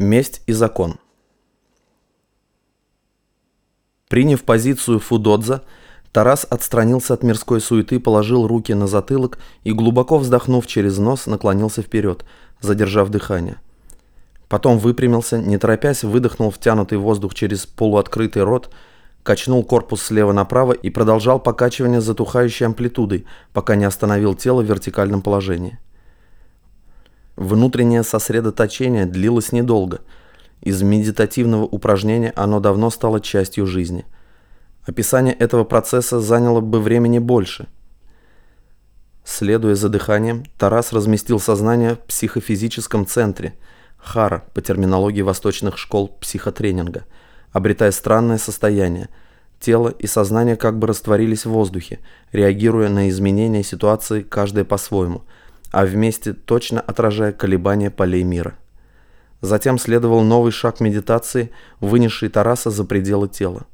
Месть и закон. Приняв позицию Фудодза, Тарас отстранился от мирской суеты, положил руки на затылок и, глубоко вздохнув через нос, наклонился вперед, задержав дыхание. Потом выпрямился, не торопясь, выдохнул втянутый воздух через полуоткрытый рот, качнул корпус слева направо и продолжал покачивание затухающей амплитудой, пока не остановил тело в вертикальном положении. Внутреннее сосредоточение длилось недолго. Из медитативного упражнения оно давно стало частью жизни. Описание этого процесса заняло бы времени больше. Следуя за дыханием, Тарас разместил сознание в психофизическом центре, хара по терминологии восточных школ психотренинга, обретая странное состояние. Тело и сознание как бы растворились в воздухе, реагируя на изменения ситуации каждое по-своему – а вместе точно отражая колебания полей мира. Затем следовал новый шаг медитации, вынесший Тараса за пределы тела.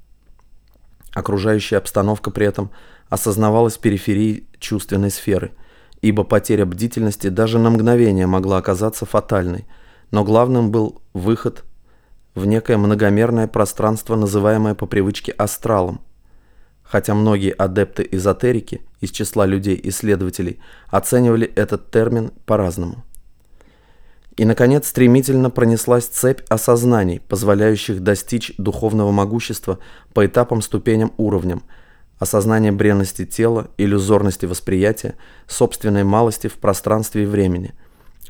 Окружающая обстановка при этом осознавалась периферией чувственной сферы, ибо потеря бдительности даже на мгновение могла оказаться фатальной, но главным был выход в некое многомерное пространство, называемое по привычке астралом, хотя многие адепты эзотерики из числа людей-исследователей оценивали этот термин по-разному. И, наконец, стремительно пронеслась цепь осознаний, позволяющих достичь духовного могущества по этапам, ступеням, уровням, осознание бренности тела, иллюзорности восприятия, собственной малости в пространстве и времени,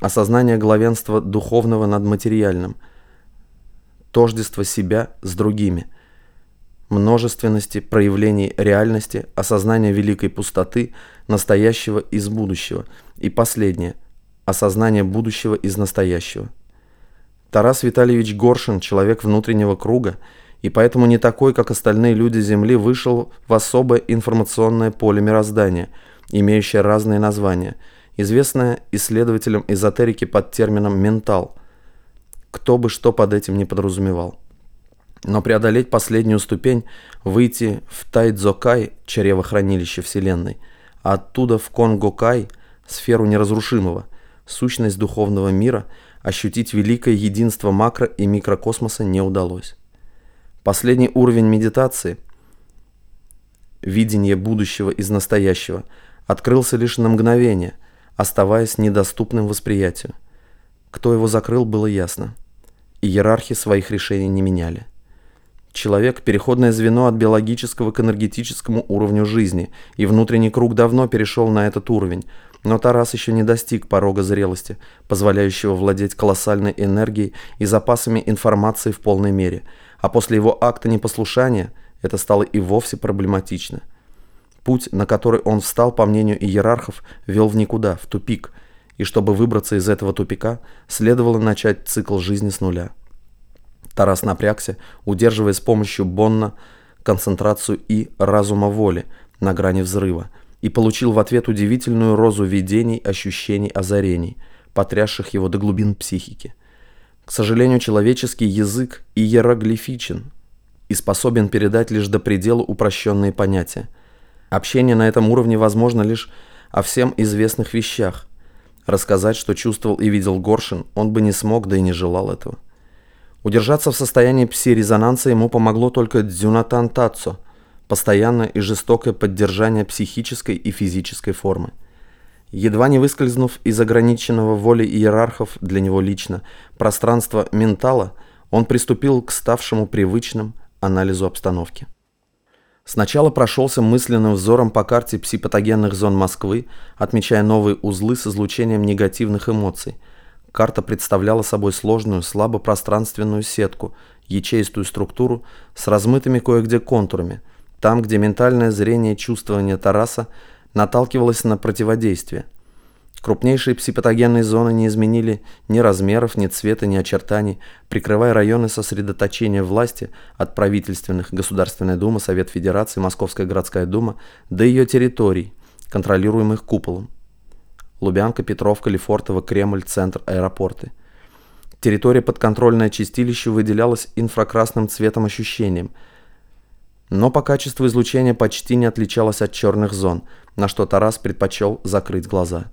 осознание главенства духовного над материальным, тождество себя с другими – множественности проявлений реальности, осознания великой пустоты, настоящего из будущего, и последнее – осознание будущего из настоящего. Тарас Витальевич Горшин – человек внутреннего круга, и поэтому не такой, как остальные люди Земли, вышел в особое информационное поле мироздания, имеющее разные названия, известное исследователям эзотерики под термином «ментал», кто бы что под этим не подразумевал. Но преодолеть последнюю ступень, выйти в Тайдзокай, чревохранилище Вселенной, а оттуда в Конгокай, сферу неразрушимого, сущность духовного мира, ощутить великое единство макро- и микрокосмоса не удалось. Последний уровень медитации, видение будущего из настоящего, открылся лишь на мгновение, оставаясь недоступным восприятию. Кто его закрыл, было ясно. Иерархи своих решений не меняли. Человек – переходное звено от биологического к энергетическому уровню жизни, и внутренний круг давно перешел на этот уровень, но Тарас еще не достиг порога зрелости, позволяющего владеть колоссальной энергией и запасами информации в полной мере, а после его акта непослушания это стало и вовсе проблематично. Путь, на который он встал, по мнению иерархов, вел в никуда, в тупик, и чтобы выбраться из этого тупика, следовало начать цикл жизни с нуля. Тарас напрягся, удерживая с помощью Бонна концентрацию и разума воли на грани взрыва, и получил в ответ удивительную розу видений, ощущений, озарений, потрясших его до глубин психики. К сожалению, человеческий язык иероглифичен и способен передать лишь до предела упрощенные понятия. Общение на этом уровне возможно лишь о всем известных вещах. Рассказать, что чувствовал и видел Горшин, он бы не смог, да и не желал этого. Удержаться в состоянии пси-резонанса ему помогло только Дзюнатан Тацо, постоянное и жестокое поддержание психической и физической формы. Едва не выскользнув из ограниченного воли иерархов для него лично пространства ментала, он приступил к ставшему привычным анализу обстановки. Сначала прошелся мысленным взором по карте псипатогенных зон Москвы, отмечая новые узлы с излучением негативных эмоций – Карта представляла собой сложную, слабопространственную сетку, ячеистую структуру с размытыми кое-где контурами, там, где ментальное зрение и чувствование Тараса наталкивалось на противодействие. Крупнейшие псипатогенные зоны не изменили ни размеров, ни цвета, ни очертаний, прикрывая районы сосредоточения власти от правительственных Государственная Дума, Совет Федерации, Московская городская дума до ее территорий, контролируемых куполом. Лубянка, Петровка, Лефортово, Кремль, центр, аэропорты. Территория подконтрольное чистилище выделялась инфракрасным цветом ощущением, но по качеству излучения почти не отличалась от черных зон, на что Тарас предпочел закрыть глаза.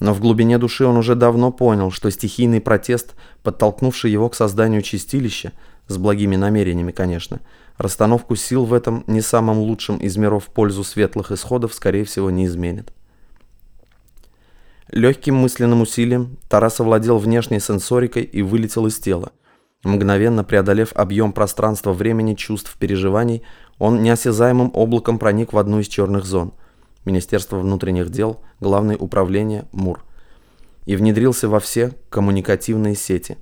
Но в глубине души он уже давно понял, что стихийный протест, подтолкнувший его к созданию чистилища, с благими намерениями, конечно, расстановку сил в этом не самом лучшем из миров в пользу светлых исходов, скорее всего, не изменит. Легким мысленным усилием Тарас овладел внешней сенсорикой и вылетел из тела. Мгновенно преодолев объем пространства-времени чувств переживаний, он неосязаемым облаком проник в одну из черных зон – Министерство внутренних дел, Главное управление МУР, и внедрился во все коммуникативные сети.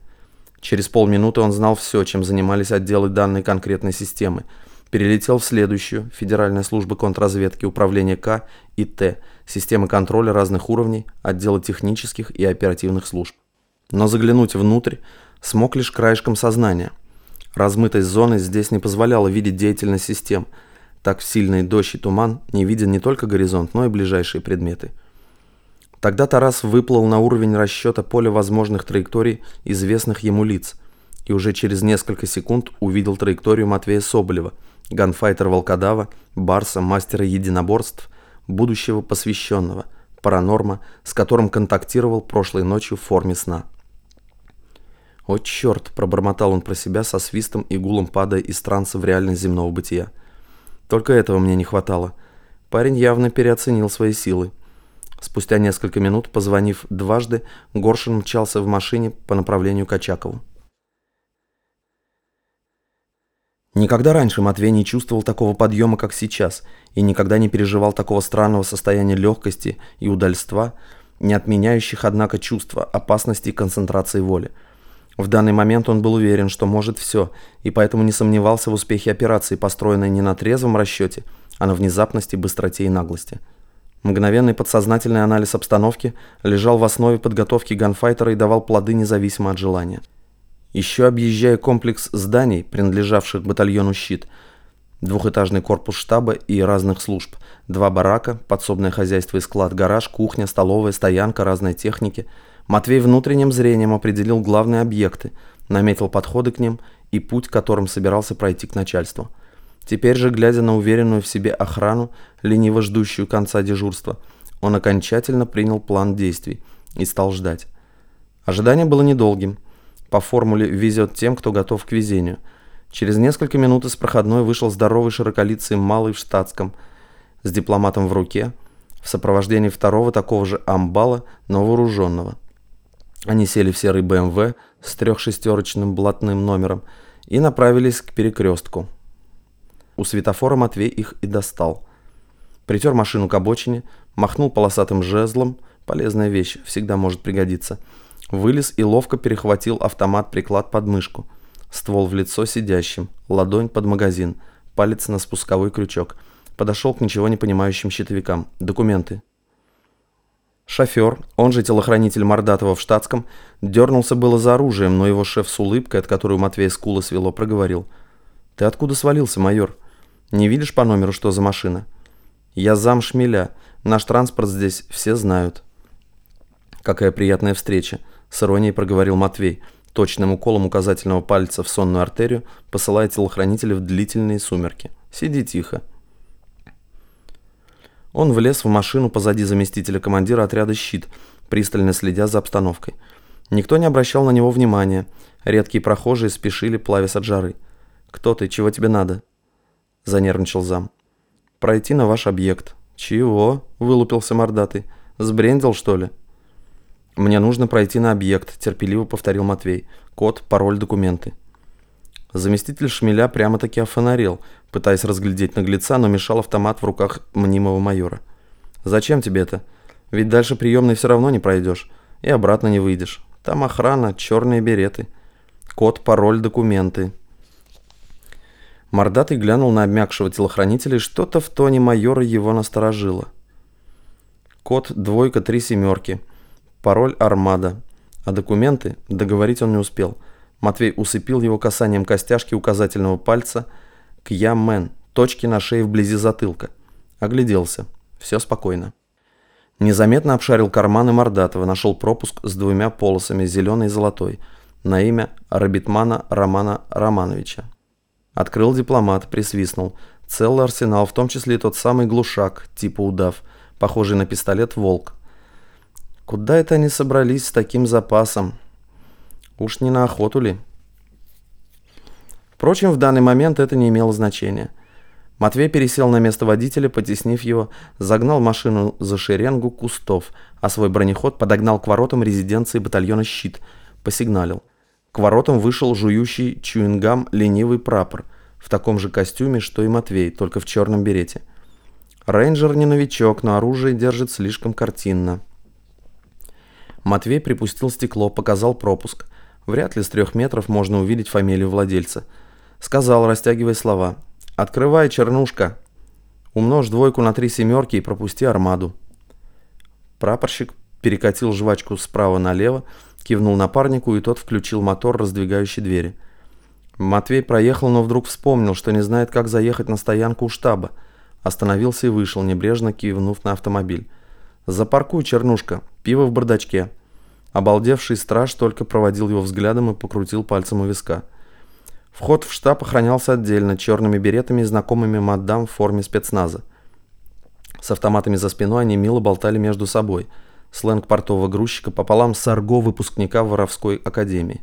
Через полминуты он знал все, чем занимались отделы данной конкретной системы, перелетел в следующую, Федеральная служба контрразведки, управление К и Т, системы контроля разных уровней, отделы технических и оперативных служб. Но заглянуть внутрь смог лишь краешком сознания. Размытость зоны здесь не позволяла видеть деятельность систем – так в сильный дождь и туман не виден не только горизонт, но и ближайшие предметы. Тогда Тарас выплыл на уровень расчета поля возможных траекторий известных ему лиц и уже через несколько секунд увидел траекторию Матвея Соболева, ганфайтер Волкодава, Барса, мастера единоборств, будущего посвященного, паранорма, с которым контактировал прошлой ночью в форме сна. «О, черт!» – пробормотал он про себя со свистом и гулом падая из транса в реальность земного бытия – только этого мне не хватало. Парень явно переоценил свои силы. Спустя несколько минут, позвонив дважды, Горшин мчался в машине по направлению к Очакову. Никогда раньше Матвей не чувствовал такого подъема, как сейчас, и никогда не переживал такого странного состояния легкости и удальства, не отменяющих, однако, чувства опасности и концентрации воли. В данный момент он был уверен, что может все, и поэтому не сомневался в успехе операции, построенной не на трезвом расчете, а на внезапности, быстроте и наглости. Мгновенный подсознательный анализ обстановки лежал в основе подготовки ганфайтера и давал плоды независимо от желания. Еще объезжая комплекс зданий, принадлежавших батальону «Щит», двухэтажный корпус штаба и разных служб, два барака, подсобное хозяйство и склад, гараж, кухня, столовая, стоянка, разной техники – Матвей внутренним зрением определил главные объекты, наметил подходы к ним и путь, которым собирался пройти к начальству. Теперь же, глядя на уверенную в себе охрану, лениво ждущую конца дежурства, он окончательно принял план действий и стал ждать. Ожидание было недолгим. По формуле «везет тем, кто готов к везению». Через несколько минут из проходной вышел здоровый широколицый малый в штатском, с дипломатом в руке, в сопровождении второго такого же амбала, но вооруженного. Они сели в серый БМВ с трехшестерочным блатным номером и направились к перекрестку. У светофора Матвей их и достал. Притер машину к обочине, махнул полосатым жезлом, полезная вещь, всегда может пригодиться. Вылез и ловко перехватил автомат-приклад под мышку. Ствол в лицо сидящим, ладонь под магазин, палец на спусковой крючок. Подошел к ничего не понимающим щитовикам. Документы. Шофер, он же телохранитель Мордатова в штатском, дернулся было за оружием, но его шеф с улыбкой, от которой у Матвея скулы свело, проговорил. «Ты откуда свалился, майор? Не видишь по номеру, что за машина?» «Я зам шмеля. Наш транспорт здесь все знают». «Какая приятная встреча», — с иронией проговорил Матвей, точным уколом указательного пальца в сонную артерию, посылая телохранителя в длительные сумерки. «Сиди тихо». Он влез в машину позади заместителя командира отряда «Щит», пристально следя за обстановкой. Никто не обращал на него внимания. Редкие прохожие спешили, плавясь от жары. «Кто ты? Чего тебе надо?» Занервничал зам. «Пройти на ваш объект». «Чего?» – вылупился мордатый. «Сбрендил, что ли?» «Мне нужно пройти на объект», – терпеливо повторил Матвей. «Код, пароль, документы». Заместитель шмеля прямо-таки офонарел, пытаясь разглядеть наглеца, но мешал автомат в руках мнимого майора. «Зачем тебе это? Ведь дальше приемной все равно не пройдешь. И обратно не выйдешь. Там охрана, черные береты. Код, пароль, документы». Мордатый глянул на обмякшего телохранителя, и что-то в тоне майора его насторожило. Код двойка три семерки. Пароль армада. А документы договорить он не успел – Матвей усыпил его касанием костяшки указательного пальца к Ямен, точке на шее вблизи затылка. Огляделся. Все спокойно. Незаметно обшарил карманы Мордатова, нашел пропуск с двумя полосами, зеленой и золотой, на имя Рабитмана Романа Романовича. Открыл дипломат, присвистнул. Целый арсенал, в том числе и тот самый глушак, типа удав, похожий на пистолет «Волк». Куда это они собрались с таким запасом? Уж не на охоту ли? Впрочем, в данный момент это не имело значения. Матвей пересел на место водителя, потеснив его, загнал машину за шеренгу кустов, а свой бронеход подогнал к воротам резиденции батальона «Щит», посигналил. К воротам вышел жующий чуингам ленивый прапор в таком же костюме, что и Матвей, только в черном берете. Рейнджер не новичок, но оружие держит слишком картинно. Матвей припустил стекло, показал пропуск. Вряд ли с трех метров можно увидеть фамилию владельца. Сказал, растягивая слова. «Открывай, чернушка. Умножь двойку на три семерки и пропусти армаду». Прапорщик перекатил жвачку справа налево, кивнул напарнику, и тот включил мотор, раздвигающий двери. Матвей проехал, но вдруг вспомнил, что не знает, как заехать на стоянку у штаба. Остановился и вышел, небрежно кивнув на автомобиль. «Запаркуй, чернушка, пиво в бардачке». Обалдевший страж только проводил его взглядом и покрутил пальцем у виска. Вход в штаб охранялся отдельно, черными беретами и знакомыми мадам в форме спецназа. С автоматами за спиной они мило болтали между собой. Сленг портового грузчика пополам с арго выпускника воровской академии.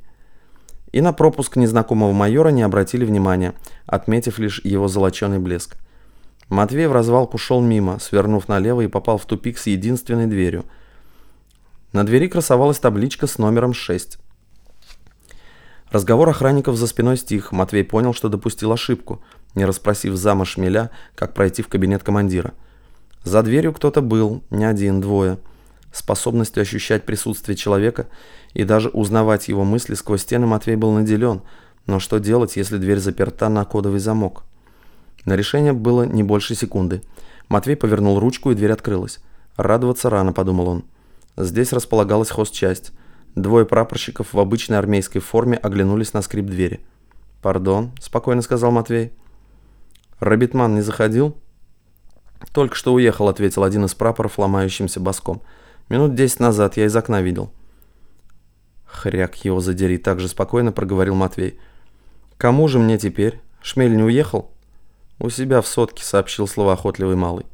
И на пропуск незнакомого майора не обратили внимания, отметив лишь его золоченый блеск. Матвей в развалку шел мимо, свернув налево и попал в тупик с единственной дверью. На двери красовалась табличка с номером 6. Разговор охранников за спиной стих. Матвей понял, что допустил ошибку, не расспросив зама шмеля, как пройти в кабинет командира. За дверью кто-то был, не один, двое. Способностью ощущать присутствие человека и даже узнавать его мысли сквозь стены Матвей был наделен. Но что делать, если дверь заперта на кодовый замок? На решение было не больше секунды. Матвей повернул ручку, и дверь открылась. «Радоваться рано», — подумал он. Здесь располагалась хозчасть. Двое прапорщиков в обычной армейской форме оглянулись на скрип двери. «Пардон», — спокойно сказал Матвей. «Робитман не заходил?» «Только что уехал», — ответил один из прапоров ломающимся боском. «Минут десять назад я из окна видел». «Хряк его задери», — так же спокойно проговорил Матвей. «Кому же мне теперь? Шмель не уехал?» «У себя в сотке», — сообщил словоохотливый малый.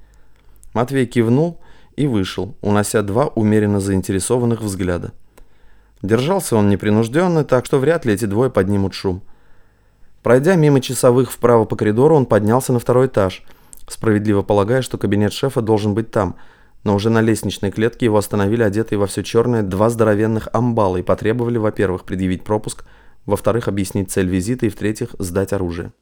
Матвей кивнул и вышел, унося два умеренно заинтересованных взгляда. Держался он непринужденно, так что вряд ли эти двое поднимут шум. Пройдя мимо часовых вправо по коридору, он поднялся на второй этаж, справедливо полагая, что кабинет шефа должен быть там, но уже на лестничной клетке его остановили одетые во все черное два здоровенных амбала и потребовали, во-первых, предъявить пропуск, во-вторых, объяснить цель визита и, в-третьих, сдать оружие.